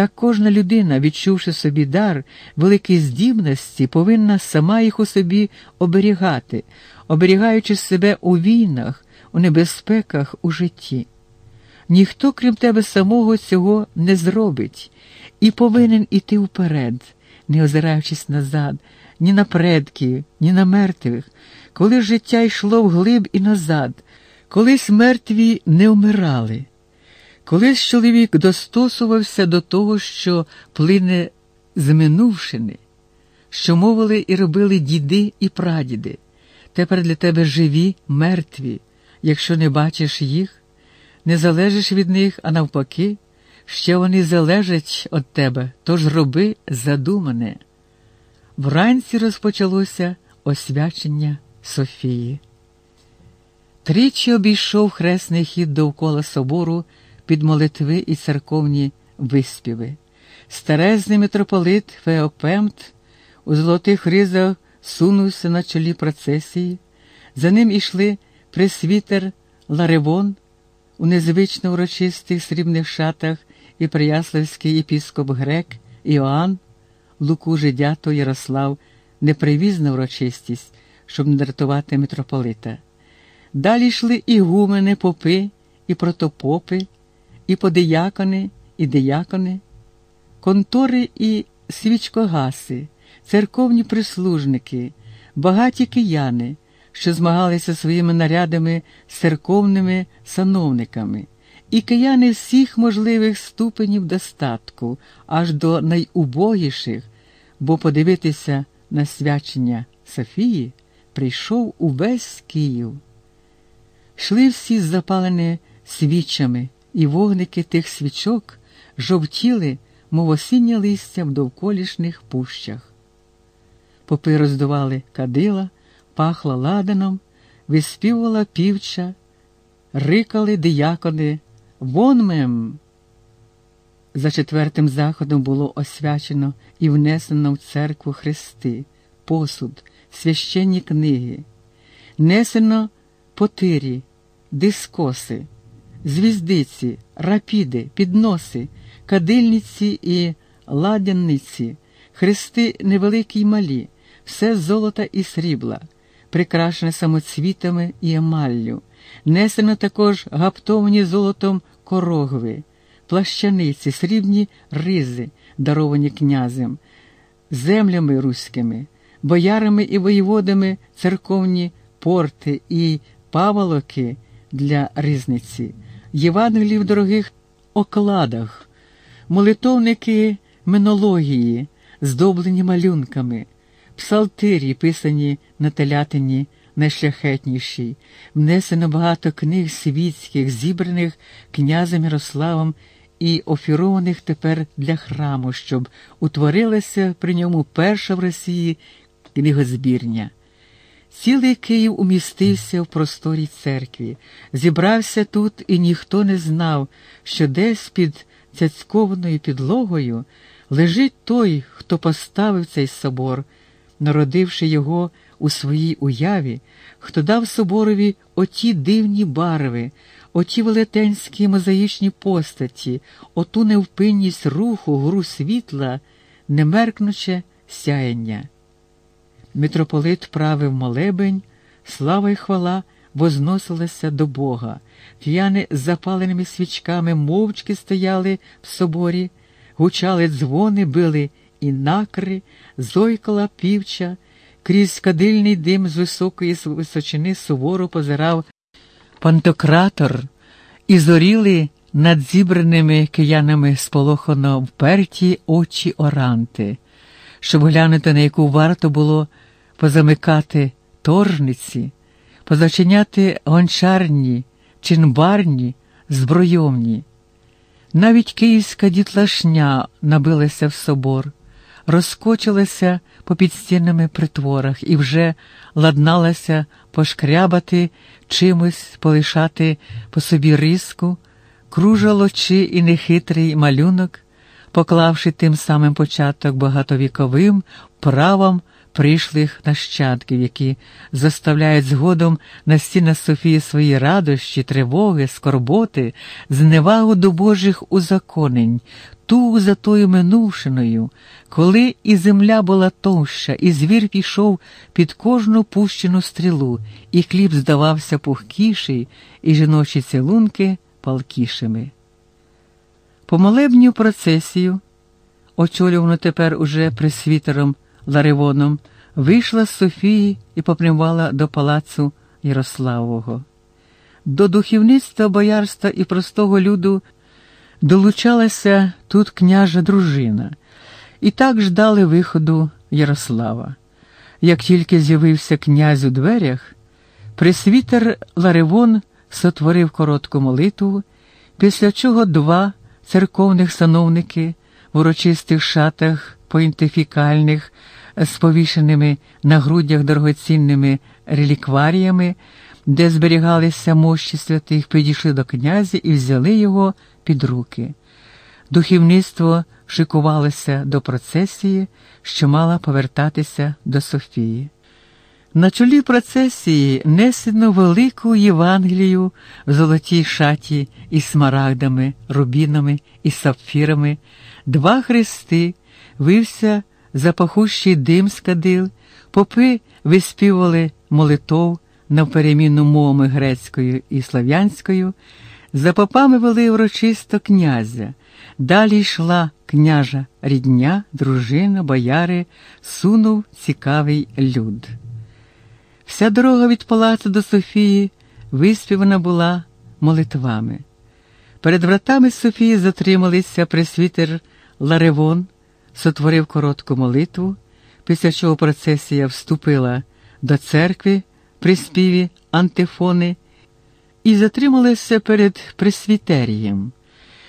Так кожна людина, відчувши собі дар, великі здібності, повинна сама їх у собі оберігати, оберігаючи себе у війнах, у небезпеках у житті. Ніхто, крім тебе самого, цього не зробить і повинен іти вперед, не озираючись назад, ні на предків, ні на мертвих, коли життя йшло вглиб і назад, колись мертві не вмирали. Колись чоловік достосувався до того, що плине з минувшини, що мовили і робили діди і прадіди. Тепер для тебе живі, мертві, якщо не бачиш їх, не залежиш від них, а навпаки, ще вони залежать від тебе, тож роби задумане. Вранці розпочалося освячення Софії. Тричі обійшов хресний хід довкола собору під молитви і церковні виспіви. Старезний митрополит Феопемт у золотих ризах сунувся на чолі процесії. За ним ішли пресвітер Ларевон у незвично урочистих срібних шатах і прияславський епіскоп Грек Іоанн, Луку Жидято Ярослав не привіз на урочистість, щоб не дратувати митрополита. Далі йшли і гумени, попи, і протопопи, і подиякони, і диякони, контори і свічкогаси, церковні прислужники, багаті кияни, що змагалися своїми нарядами з церковними сановниками, і кияни всіх можливих ступенів достатку, аж до найубогіших, бо подивитися на свячення Софії прийшов увесь Київ. Шли всі запалені свічами, і вогники тих свічок жовтіли, мов осіннє листя в довколішніх пущах. Попи роздували кадила, пахла ладаном, виспівувала півча, рикали диякони вонмем. За четвертим заходом було освячено і внесено в церкву хрести, посуд, священні книги, несено потирі, дискоси, звіздиці, рапіди, підноси, кадильниці і ладянниці, хрести невеликі й малі, все золота і срібла, прикрашене самоцвітами і емаллю, несено також гаптовані золотом корогви, плащаниці, срібні ризи, даровані князем, землями руськими, боярами і воєводами церковні порти і паволоки для ризниці, Євангелії в дорогих окладах, молитовники минології, здоблені малюнками, псалтирі, писані на телятині найшляхетнішій, внесено багато книг світських, зібраних князем Ярославом і офірованих тепер для храму, щоб утворилася при ньому перша в Росії книгозбірня. Цілий Київ умістився в просторій церкві, зібрався тут, і ніхто не знав, що десь під цяцькованою підлогою лежить той, хто поставив цей собор, народивши його у своїй уяві, хто дав соборові оті дивні барви, оті велетенські мозаїчні постаті, оту невпинність руху, гру світла, немеркнуче сяяння. Митрополит правив молебень, слава й хвала возносилася до Бога. П'яни з запаленими свічками мовчки стояли в соборі, гучали дзвони, били і накри, зойкала півча, крізь кадильний дим з високої височини суворо позирав пантократор і зоріли над зібраними киянами сполохано вперті очі оранти, щоб глянути, на яку варто було позамикати торжниці, позачиняти гончарні, чинбарні, збройовні. Навіть київська дітлашня набилася в собор, розкочилася по підстінними притворах і вже ладналася пошкрябати, чимось полишати по собі риску, кружало чи і нехитрий малюнок, поклавши тим самим початок багатовіковим правам прийшлих нащадків, які заставляють згодом на стінах Софії свої радощі, тривоги, скорботи, зневагу до Божих узаконень, ту за тою минувшиною, коли і земля була товща, і звір пішов під кожну пущену стрілу, і хліб здавався пухкіший, і жіночі цілунки палкішими. По молебню процесію, очолювану тепер уже пресвітером Ларивоном, вийшла з Софії і попрямувала до палацу Ярославового. До духовництва боярства і простого люду долучалася тут княжа дружина, і так ждали виходу Ярослава. Як тільки з'явився князь у дверях, пресвітер Ларивон сотворив коротку молитву, після чого два церковних сановники в урочистих шатах поінтифікальних з повішеними на грудях дорогоцінними релікваріями, де зберігалися мощі святих, підійшли до князя і взяли його під руки. Духівництво шикувалося до процесії, що мала повертатися до Софії. На чолі процесії несено велику Євангелію в золотій шаті із смарагдами, рубінами і сапфірами, два хрести, вився запахущий дим з кадил, попи виспівали молитов на переміну мовами грецькою і слав'янською, за попами вели урочисто князя, далі йшла княжа рідня, дружина, бояри, сунув цікавий люд. Вся дорога від палацу до Софії виспівана була молитвами. Перед вратами Софії затрималися пресвітер Ларевон, сотворив коротку молитву, після чого процесія вступила до церкви при співі антифони і затрималася перед пресвітерієм.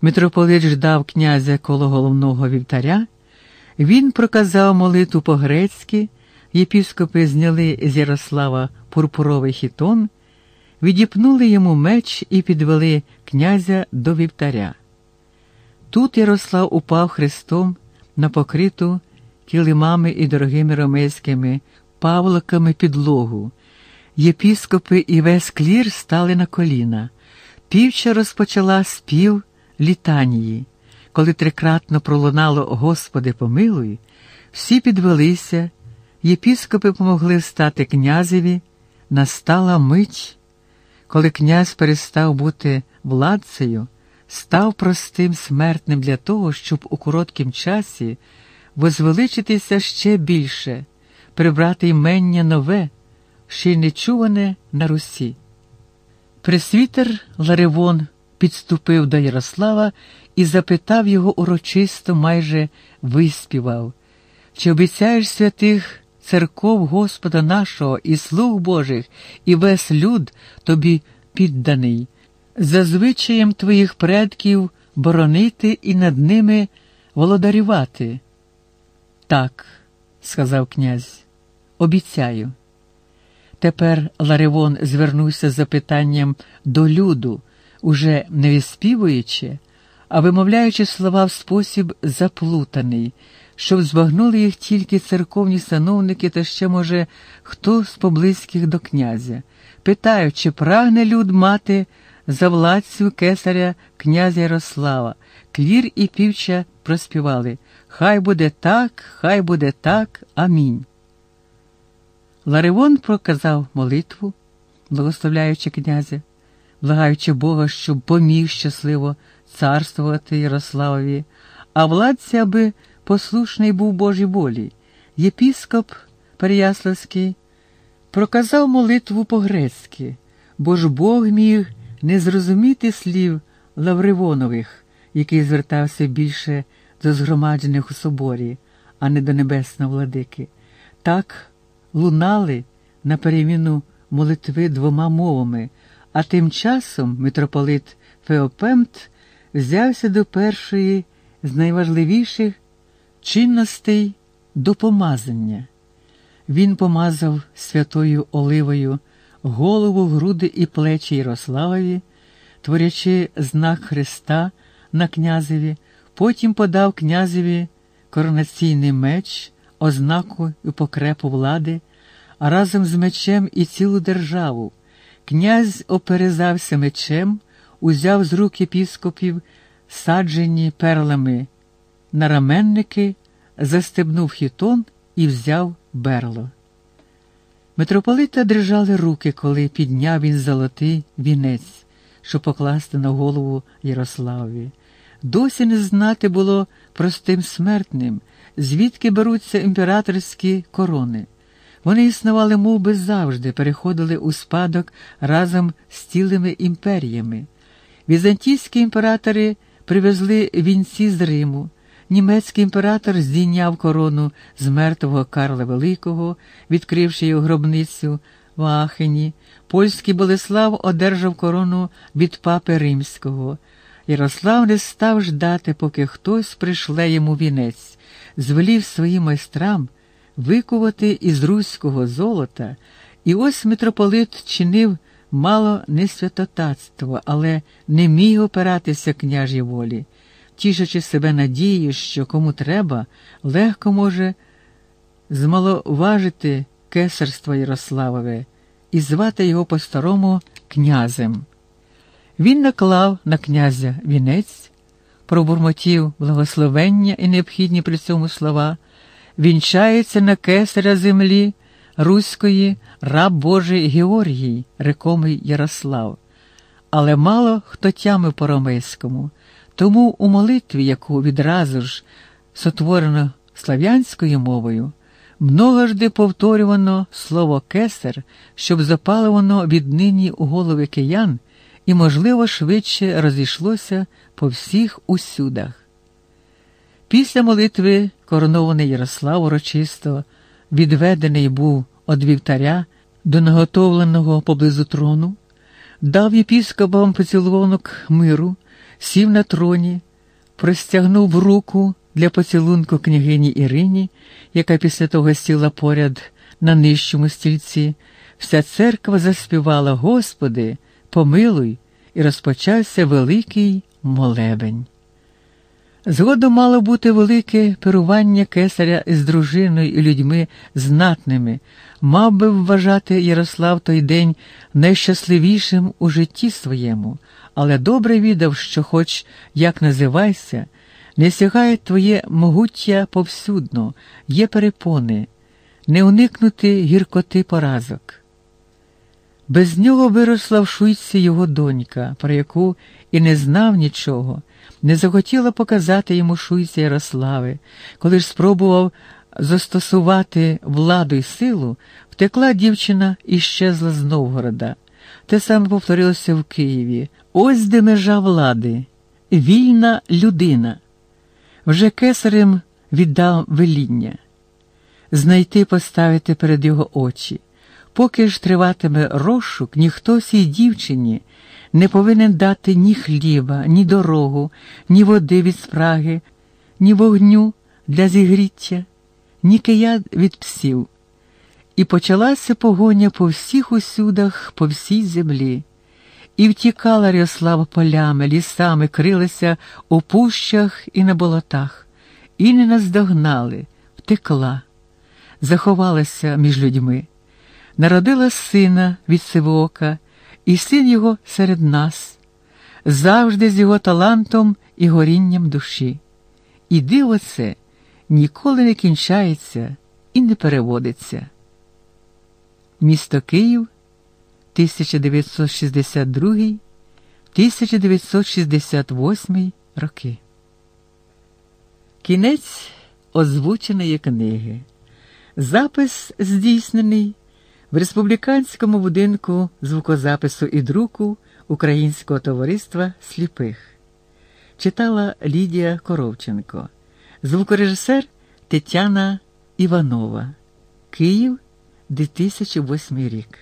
Митрополит ждав князя коло головного вівтаря. Він проказав молитву по-грецьки, єпіскопи зняли з Ярослава пурпуровий хітон, відіпнули йому меч і підвели князя до вівтаря. Тут Ярослав упав хрестом на покриту килимами і дорогими ромейськими павликами підлогу. Єпіскопи і весь клір стали на коліна. Півча розпочала спів літанії. Коли трикратно пролунало Господи помилуй, всі підвелися, єпіскопи помогли встати князеві, настала мить, коли князь перестав бути владцею, став простим смертним для того, щоб у короткім часі возвеличитися ще більше, прибрати імення нове, ще й нечуване на Русі. Пресвітер Ларивон підступив до Ярослава і запитав його урочисто, майже виспівав, чи обіцяєш святих церков Господа нашого і слуг Божих, і весь люд тобі підданий, за звичаєм твоїх предків боронити і над ними володарювати? Так, сказав князь, обіцяю. Тепер Ларивон звернувся з запитанням до люду, уже не виспівуючи, а вимовляючи слова в спосіб заплутаний, щоб збагнули їх тільки церковні сановники та ще, може, хто з поблизьких до князя, питаючи, чи прагне люд мати за владцю кесаря князя Ярослава, клір і півча проспівали. Хай буде так, хай буде так, амінь. Ларивон проказав молитву, благословляючи князя, благаючи Бога, щоб поміг щасливо царствувати Ярославові, а владці, аби послушний був Божій волі. Єпіскоп Переяславський проказав молитву по-грецьки, бо ж Бог міг не зрозуміти слів Лавривонових, який звертався більше до згромаджених у соборі, а не до небесного владики. Так лунали на переміну молитви двома мовами, а тим часом митрополит Феопемт взявся до першої з найважливіших чинностей до помазання. Він помазав святою оливою голову, груди і плечі Ярославові, творячи знак Христа на князеві, потім подав князеві коронаційний меч ознаку і покрепу влади, а разом з мечем і цілу державу. Князь оперезався мечем, узяв з рук єпіскопів, саджені перлами на раменники, застебнув хітон і взяв берло. Митрополита дрижали руки, коли підняв він золотий вінець, щоб покласти на голову Ярославі. Досі не знати було простим смертним, звідки беруться імператорські корони. Вони існували мов би, завжди, переходили у спадок разом з цілими імперіями. Візантійські імператори привезли вінці з Риму. Німецький імператор здійняв корону з мертвого Карла Великого, відкривши його гробницю в Аахені. Польський Болеслав одержав корону від папи Римського. Ярослав не став ждати, поки хтось пришле йому вінець, звелів своїм майстрам викувати із руського золота, і ось митрополит чинив мало не святотатство, але не міг опиратися княжій волі, тішачи себе надією, що кому треба, легко може змаловажити кесарство Ярославове і звати його по-старому князем. Він наклав на князя вінець, пробурмотів благословення і необхідні при цьому слова, вінчається на кесаря землі Руської раб Божий Георгій, рекомий Ярослав. Але мало хто тямив по ромейському, тому у молитві, яку відразу ж сотворено слав'янською мовою, многожди повторювано слово кесар, щоб запалено віднині у голови киян і, можливо, швидше розійшлося по всіх усюдах. Після молитви коронований Ярослав урочисто відведений був від вівтаря до наготовленого поблизу трону, дав єпіскопам поцілунок миру, сів на троні, простягнув руку для поцілунку княгині Ірині, яка після того сіла поряд на нижчому стільці. Вся церква заспівала Господи, помилуй, і розпочався великий молебень. Згодом мало бути велике перування кесаря з дружиною і людьми знатними, мав би вважати Ярослав той день найщасливішим у житті своєму, але добре віддав, що, хоч як називайся, не сягає твоє могуття повсюдно, є перепони, не уникнути гіркоти поразок. Без нього виросла в шуйці його донька, про яку і не знав нічого, не захотіла показати йому шуйці Ярослави, коли ж спробував застосувати владу й силу, втекла дівчина і щезла з Новгорода. Те саме повторилося в Києві. Ось де межа влади, вільна людина. Вже кесарем віддав веління знайти поставити перед його очі. Поки ж триватиме розшук, ніхто цій дівчині не повинен дати ні хліба, ні дорогу, ні води від спраги, ні вогню для зігріття, ні кияд від псів. І почалася погоня по всіх усюдах, по всій землі. І втікала Ряслава полями, лісами, крилася у пущах і на болотах, і не наздогнали, втекла, заховалася між людьми народила сина від Сивока, і син його серед нас, завжди з його талантом і горінням душі. І диво це ніколи не кінчається і не переводиться. Місто Київ 1962 1968 роки. Кінець озвученої книги. Запис здійснений в республіканському будинку звукозапису і друку Українського товариства сліпих читала Лідія Коровченко, звукорежисер Тетяна Іванова, Київ 2008 рік.